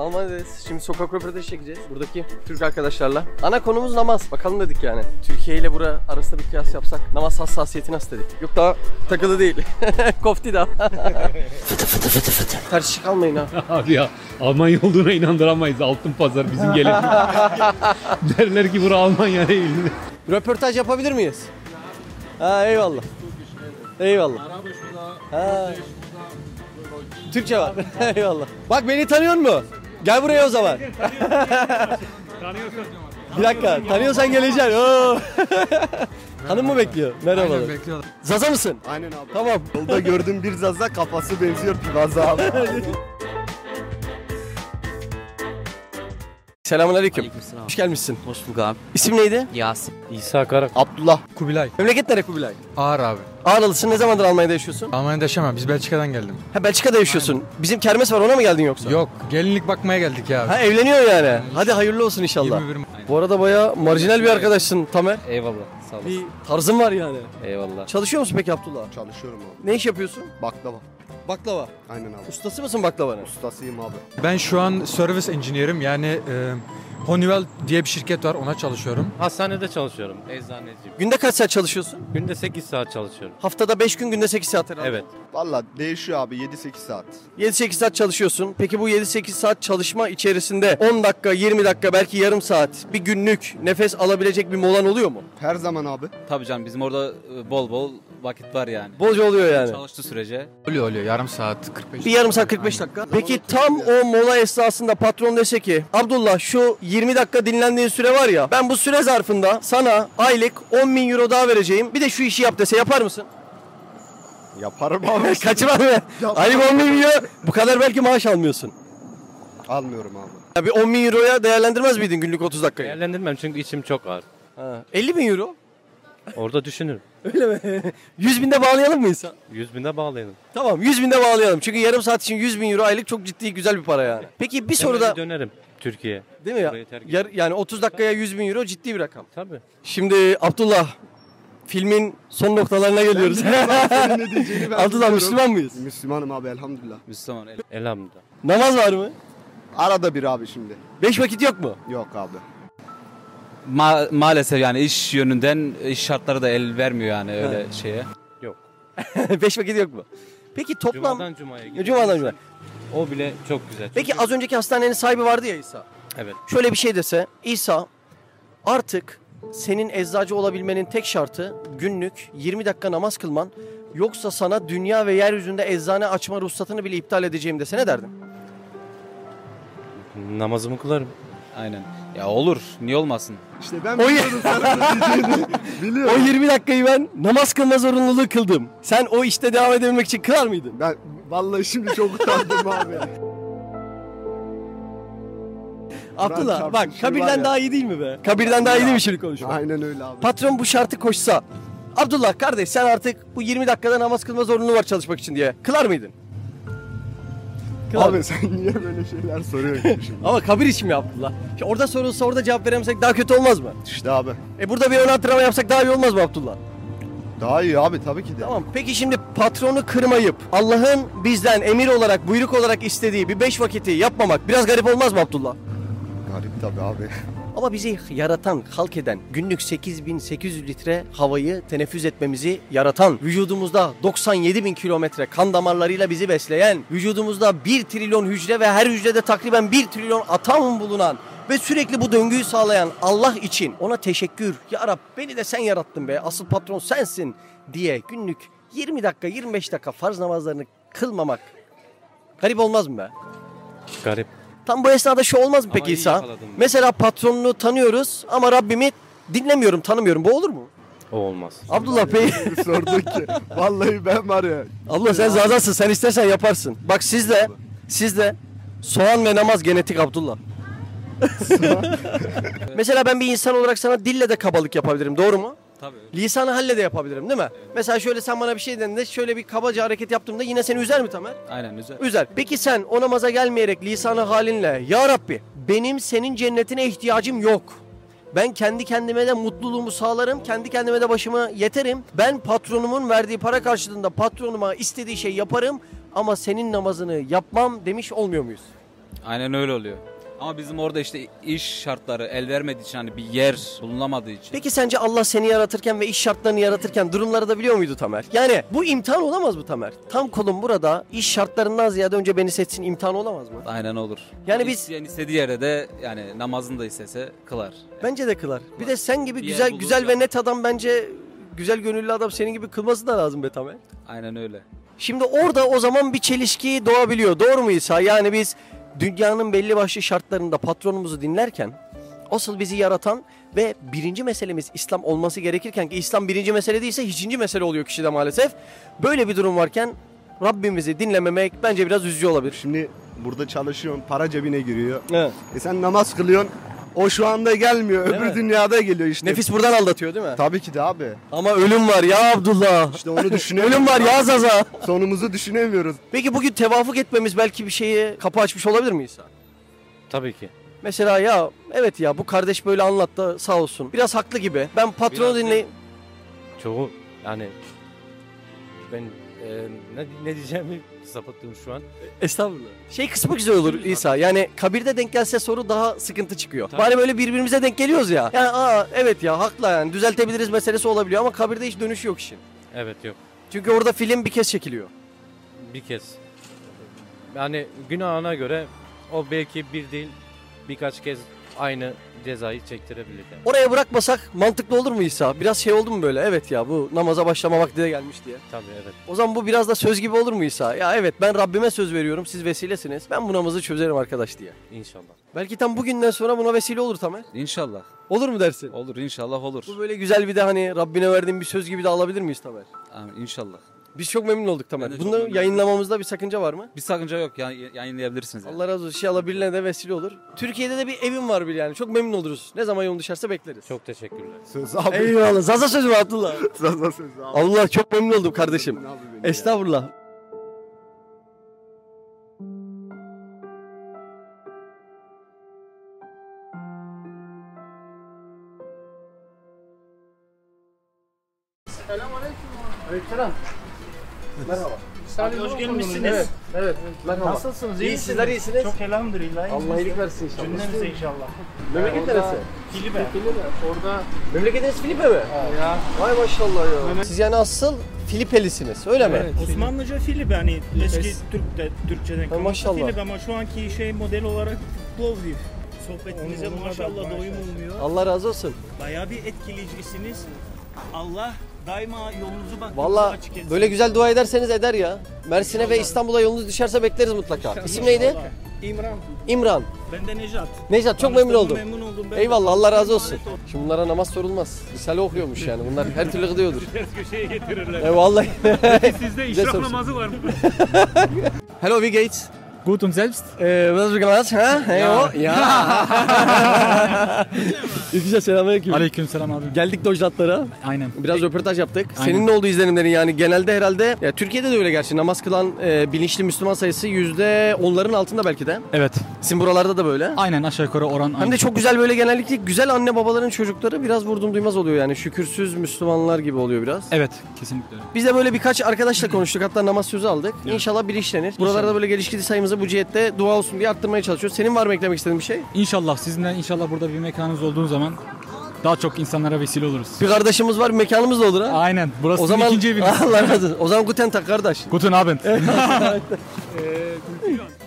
Almanya'dayız. Şimdi sokak röportajı çekeceğiz. Buradaki Türk arkadaşlarla. Ana konumuz namaz. Bakalım dedik yani. Türkiye ile bura arasında bir kıyas yapsak namaz hassasiyeti nasıl dedik. Yok daha takılı değil. Kofti daha. fıtı fıtı fıtı fıtı. Ters kalmayın ha. Abi ya Almanya olduğuna inandıramayız. Altın pazar bizim gelin. Derler ki bura Almanya değil. Röportaj yapabilir miyiz? Ha eyvallah. Eyvallah. Ha. Türkçe var. eyvallah. Bak beni tanıyor mu? Gel buraya o zaman. Bir dakika. Tanıyorsan geleceksin. Oo. Hanım mı bekliyor? Merhaba. bekliyorlar. Zaza mısın? Aynen abi. Tamam. Yolda gördüğüm bir zaza kafası benziyor Pivaza abi. Selamun aleyküm. Aleykümselam. Hoş gelmişsin. Hoş bulduk abi. İsim neydi? Yasin. İsa Karak. Abdullah. Kubilay. Memleket nere Kubilay? Ağır abi. Ağrılısın. Ne zamandır Almanya'da yaşıyorsun? Almanya'da yaşamam. Biz Belçika'dan geldim. Ha Belçika'da yaşıyorsun. Bizim kermes var ona mı geldin yoksa? Yok. Gelinlik bakmaya geldik ya. Ha evleniyor yani. Hadi hayırlı olsun inşallah. 21 Bu arada baya marjinal bir arkadaşsın Tamer. Eyvallah. Sağ olasın. Bir tarzın var yani. Eyvallah. Çalışıyor musun peki Abdullah? Çalışıyorum abi. Ne iş yapıyorsun? Baklava. Baklava. Aynen abi. Ustası mısın baklavanın? Ustasıyım abi. Ben şu an service engineer'im. Yani e, Honeywell diye bir şirket var. Ona çalışıyorum. Hastanede çalışıyorum. Eczaneciyim. Günde kaç saat çalışıyorsun? Günde 8 saat çalışıyorum. Haftada 5 gün günde 8 saat herhalde. Evet. Valla değişiyor abi 7-8 saat. 7-8 saat çalışıyorsun. Peki bu 7-8 saat çalışma içerisinde 10 dakika, 20 dakika, belki yarım saat bir günlük nefes alabilecek bir molan oluyor mu? Her zaman abi. Tabii canım bizim orada e, bol bol vakit var yani. Bolca oluyor yani. Çalıştığı sürece. Oluyor oluyor. Yarım saat 45 Bir yarım saat 45 dakika. Peki tam o mola esnasında patron dese ki Abdullah şu 20 dakika dinlendiğin süre var ya ben bu süre zarfında sana aylık 10 bin euro daha vereceğim. Bir de şu işi yap dese yapar mısın? Yaparım abi. Kaçırma mı? Aylık 10 bin euro bu kadar belki maaş almıyorsun. Almıyorum abi. Ya bir 10 bin euroya değerlendirmez miydin günlük 30 dakikayı? Değerlendirmem çünkü içim çok ağır. Ha, 50 bin euro. Orada düşünürüm. Öyle mi? 100 binde bağlayalım mı insan? 100 binde bağlayalım. Tamam 100 binde bağlayalım. Çünkü yarım saat için 100 bin euro aylık çok ciddi güzel bir para yani. Peki bir soru da dönerim Türkiye'ye. değil mi ya? Yar- yani 30 dakikaya 100 bin euro ciddi bir rakam. Tabii. Şimdi Abdullah filmin son noktalarına geliyoruz. Senin ne diyeceğini ben Abdullah biliyorum. Müslüman mıyız? Müslümanım abi elhamdülillah. Müslüman. el- Elhamdülillah. Namaz var mı? Arada bir abi şimdi. 5 vakit yok mu? Yok abi. Ma- maalesef yani iş yönünden iş şartları da el vermiyor yani öyle şeye. 5 vakit yok mu? Peki toplam Cuma'dan Cuma'ya gidiyorum. Cuma'dan Cuma'ya. O bile çok güzel. Peki az önceki hastanenin sahibi vardı ya İsa. Evet. Şöyle bir şey dese İsa artık senin eczacı olabilmenin tek şartı günlük 20 dakika namaz kılman yoksa sana dünya ve yeryüzünde eczane açma ruhsatını bile iptal edeceğim dese ne derdin? Namazımı kılarım. Aynen. Ya olur. Niye olmasın? İşte ben O- biliyorum. O Biliyorum. 20 dakikayı ben namaz kılma zorunluluğu kıldım. Sen o işte devam edebilmek için kılar mıydın? Ben vallahi şimdi çok utandım abi. Abdullah bak şey kabirden ya. daha iyi değil mi be? Kabirden daha iyi değil mi şimdi konuşma? Aynen öyle abi. Patron bu şartı koşsa Abdullah kardeş sen artık bu 20 dakikada namaz kılma zorunluluğu var çalışmak için diye. Kılar mıydın? Kılar Abi sen niye böyle şeyler soruyorsun şimdi? Ama kabir için mi Abdullah? Şimdi orada sorulsa orada cevap veremesek daha kötü olmaz mı? İşte abi. E burada bir ön antrenman yapsak daha iyi olmaz mı Abdullah? Daha iyi abi tabii ki de. Tamam. Peki şimdi patronu kırmayıp Allah'ın bizden emir olarak, buyruk olarak istediği bir beş vakiti yapmamak biraz garip olmaz mı Abdullah? Garip tabii abi. Ama bizi yaratan, halk eden, günlük 8800 litre havayı teneffüs etmemizi yaratan, vücudumuzda 97 bin kilometre kan damarlarıyla bizi besleyen, vücudumuzda 1 trilyon hücre ve her hücrede takriben 1 trilyon atom bulunan ve sürekli bu döngüyü sağlayan Allah için ona teşekkür. Ya Rab beni de sen yarattın be, asıl patron sensin diye günlük 20 dakika, 25 dakika farz namazlarını kılmamak garip olmaz mı be? Garip. Tam bu esnada şu olmaz mı peki İsa? Mesela patronunu tanıyoruz ama Rabbimi dinlemiyorum, tanımıyorum. Bu olur mu? O olmaz. Abdullah Bey, Sorduk ki. Vallahi ben var ya. abla sen zazasın. Sen istersen yaparsın. Bak sizde, sizde soğan ve namaz genetik Abdullah. Mesela ben bir insan olarak sana dille de kabalık yapabilirim. Doğru mu? Tabii. Lisanı halle de yapabilirim değil mi? Mesela şöyle sen bana bir şey dediğinde şöyle bir kabaca hareket yaptığımda yine seni üzer mi Tamer? Aynen güzel. Üzer. Peki sen o namaza gelmeyerek lisanı halinle Ya Rabbi benim senin cennetine ihtiyacım yok. Ben kendi kendime de mutluluğumu sağlarım. Kendi kendime de başımı yeterim. Ben patronumun verdiği para karşılığında patronuma istediği şey yaparım. Ama senin namazını yapmam demiş olmuyor muyuz? Aynen öyle oluyor. Ama bizim orada işte iş şartları el vermediği için hani bir yer bulunamadığı için. Peki sence Allah seni yaratırken ve iş şartlarını yaratırken durumları da biliyor muydu Tamer? Yani bu imtihan olamaz mı Tamer? Tam kolum burada iş şartlarından ziyade önce beni seçsin imtihan olamaz mı? Aynen olur. Yani biz- İsteyen istediği yerde de yani namazını da istese kılar. Bence de kılar. Bir de sen gibi Bir yer güzel bulur güzel ve ya. net adam bence güzel gönüllü adam senin gibi kılması da lazım be Tamer. Aynen öyle. Şimdi orada o zaman bir çelişki doğabiliyor. Doğru mu İsa? Yani biz dünyanın belli başlı şartlarında patronumuzu dinlerken asıl bizi yaratan ve birinci meselemiz İslam olması gerekirken ki İslam birinci mesele değilse ikinci mesele oluyor kişide maalesef. Böyle bir durum varken Rabbimizi dinlememek bence biraz üzücü olabilir. Şimdi burada çalışıyorsun, para cebine giriyor. Evet. E sen namaz kılıyorsun. O şu anda gelmiyor. Değil Öbür mi? dünyada geliyor işte. Nefis buradan aldatıyor değil mi? Tabii ki de abi. Ama ölüm var ya Abdullah. İşte onu düşünemiyoruz. ölüm var ya Zaza. Sonumuzu düşünemiyoruz. Peki bugün tevafuk etmemiz belki bir şeye kapı açmış olabilir mi İsa? Tabii ki. Mesela ya evet ya bu kardeş böyle anlattı sağ olsun. Biraz haklı gibi. Ben patronu Biraz dinleyeyim. Çoğu yani ben e, ne, ne diyeceğimi sapıttım şu an. Estağfurullah. Şey kısmı güzel olur İsa. Yani kabirde denk gelse soru daha sıkıntı çıkıyor. Tabii. Bari böyle birbirimize denk geliyoruz ya. Yani aa evet ya haklı yani düzeltebiliriz meselesi olabiliyor ama kabirde hiç dönüşü yok işin. Evet yok. Çünkü orada film bir kez çekiliyor. Bir kez. Yani günahına göre o belki bir değil birkaç kez aynı cezayı çektirebilir. Yani. Oraya bırakmasak mantıklı olur mu İsa? Biraz şey oldu mu böyle? Evet ya bu namaza başlama vakti de gelmiş diye. Tabii evet. O zaman bu biraz da söz gibi olur mu İsa? Ya evet ben Rabbime söz veriyorum siz vesilesiniz. Ben bu namazı çözerim arkadaş diye. İnşallah. Belki tam bugünden sonra buna vesile olur Tamer. İnşallah. Olur mu dersin? Olur inşallah olur. Bu böyle güzel bir de hani Rabbine verdiğin bir söz gibi de alabilir miyiz Tamer? Amin, İnşallah. Biz çok memnun olduk Tamer. Ben de çok Bunu memnun yayınlamamızda bir sakınca var mı? Bir sakınca yok yani yayınlayabilirsiniz. Yani. Allah razı olsun. İnşallah birilerine de vesile olur. Türkiye'de de bir evim var bir yani. Çok memnun oluruz. Ne zaman yolun düşerse bekleriz. Çok teşekkürler. Söz abi. Eyvallah. Zaza sözü mü Abdullah? Zaza söz abi. Allah çok memnun oldum kardeşim. Abi beni ya. Estağfurullah. Aleykümselam. Merhaba. Hoş gelmişsiniz. Evet, evet. Merhaba. Nasılsınız? İyi, sizler iyisiniz. Çok elhamdülillah. Allah iyilik versin inşallah. Cümlemize inşallah. Memleket neresi? Filibe. Orada. Memleketiniz Filipe mi? Ya. Vay maşallah ya. Siz yani asıl Filipelisiniz öyle mi? Osmanlıca Filibe hani eski Türk'te Türkçeden kalma maşallah. Filibe ama şu anki şey model olarak Plovdiv. Sohbetinize maşallah doyum olmuyor. Allah razı olsun. Bayağı bir etkileyicisiniz. Allah daima yolunuzu bak. Valla böyle güzel dua ederseniz eder ya. Mersin'e ve İstanbul'a yolunuz düşerse bekleriz mutlaka. İsim neydi? İmran. İmran. Ben de Nejat. Nejat çok memnun oldum. Memnun oldum. Ben. Eyvallah Allah razı olsun. Şimdi bunlara namaz sorulmaz. Risale okuyormuş yani. Bunlar her türlü kılıyordur. Ters köşeye getirirler. E vallahi. Sizde Güzel işrak namazı var mı? Hello, wie geht's? Gut und selbst? Ee, gemacht? Ha? Hey, o? Ya. İlk selamünaleyküm. Aleykümselam abi. Geldik Dojlatlara. Aynen. Biraz röportaj yaptık. Aynen. Senin ne oldu izlenimlerin yani genelde herhalde ya Türkiye'de de öyle gerçi namaz kılan e, bilinçli Müslüman sayısı yüzde onların altında belki de. Evet. Sizin buralarda da böyle. Aynen aşağı yukarı oran Hem de çok güzel böyle genellikle güzel anne babaların çocukları biraz vurdum duymaz oluyor yani şükürsüz Müslümanlar gibi oluyor biraz. Evet kesinlikle. Biz de böyle birkaç arkadaşla konuştuk hatta namaz sözü aldık. İnşallah bilinçlenir. Buralarda böyle gelişkili sayımızı bu cihette dua olsun diye arttırmaya çalışıyoruz. Senin var mı eklemek istediğin bir şey? İnşallah sizinle inşallah burada bir mekanınız olduğu zaman daha çok insanlara vesile oluruz. Bir kardeşimiz var bir mekanımız da olur ha. Aynen. Burası O zaman ikinci eviniz. Allah razı olsun. O zaman Guten Tag kardeş. Guten Abend. Ee,